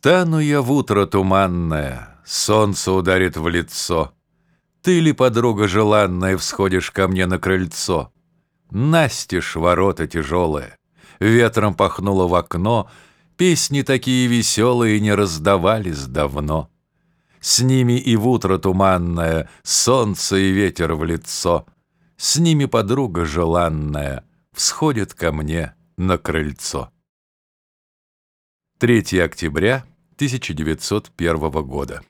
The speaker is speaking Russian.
Встану я в утро туманное, Солнце ударит в лицо. Ты ли, подруга желанная, Всходишь ко мне на крыльцо? Настежь ворота тяжелые, Ветром пахнуло в окно, Песни такие веселые Не раздавались давно. С ними и в утро туманное Солнце и ветер в лицо. С ними подруга желанная Всходит ко мне на крыльцо. 3 октября 1901 года.